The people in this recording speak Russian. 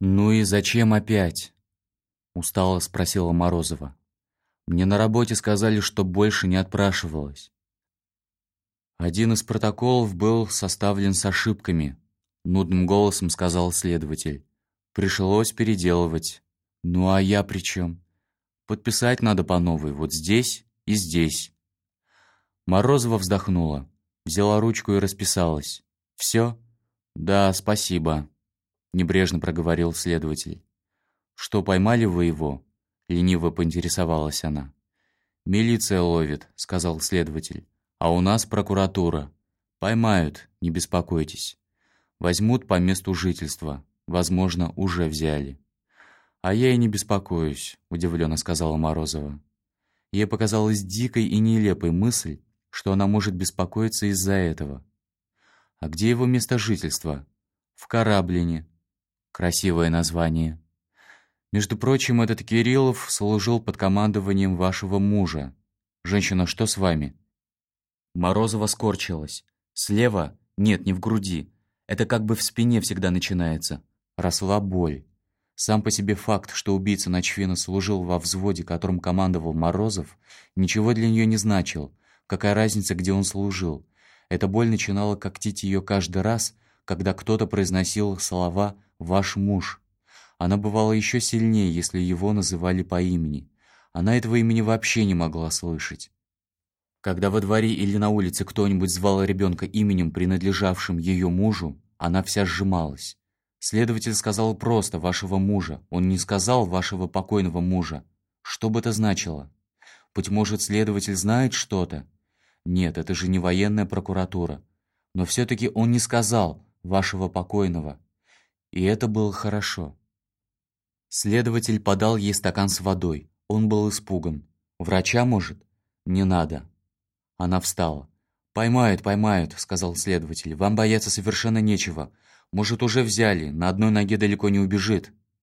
«Ну и зачем опять?» — устало спросила Морозова. «Мне на работе сказали, что больше не отпрашивалась». «Один из протоколов был составлен с ошибками», — нудным голосом сказал следователь. «Пришлось переделывать. Ну а я при чем? Подписать надо по новой, вот здесь и здесь». Морозова вздохнула, взяла ручку и расписалась. «Все?» «Да, спасибо», — небрежно проговорил следователь. «Что, поймали вы его?» — лениво поинтересовалась она. «Милиция ловит», — сказал следователь. «А у нас прокуратура. Поймают, не беспокойтесь. Возьмут по месту жительства. Возможно, уже взяли». «А я и не беспокоюсь», — удивленно сказала Морозова. Ей показалась дикой и нелепой мысль, что она может беспокоиться из-за этого. «А где его место жительства?» «В Кораблине», Красивое название. Между прочим, этот Кириллов служил под командованием вашего мужа. Женщина, что с вами? Морозова скорчилась. Слева? Нет, не в груди. Это как бы в спине всегда начинается. Росла боль. Сам по себе факт, что убийца Ночвина служил во взводе, которым командовал Морозов, ничего для нее не значил. Какая разница, где он служил? Эта боль начинала когтить ее каждый раз, когда кто-то произносил слова ваш муж. Она бывала еще сильнее, если его называли по имени. Она этого имени вообще не могла слышать. Когда во дворе или на улице кто-нибудь звал ребенка именем, принадлежавшим ее мужу, она вся сжималась. Следователь сказал просто «вашего мужа», он не сказал «вашего покойного мужа». Что бы это значило? Быть может, следователь знает что-то? Нет, это же не военная прокуратура. Но все-таки он не сказал «вашего покойного». И это было хорошо. Следователь подал ей стакан с водой. Он был испуган. «Врача, может?» «Не надо». Она встала. «Поймают, поймают», — сказал следователь. «Вам бояться совершенно нечего. Может, уже взяли, на одной ноге далеко не убежит».